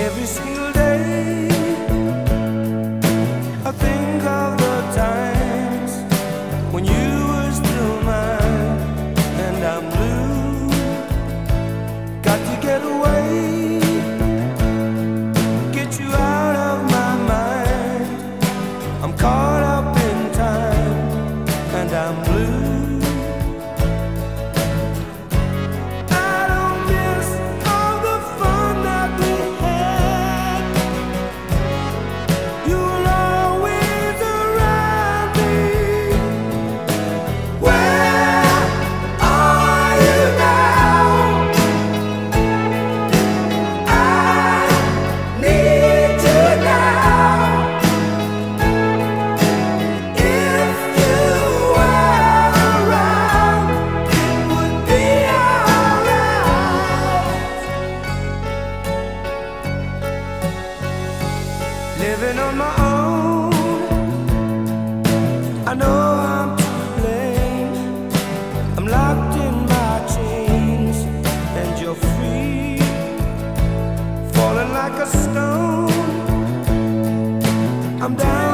every single day. I think of the times when you were still mine, and I'm blue. Got to get away, get you out of my mind. I'm caught up in time, and I'm blue. come down.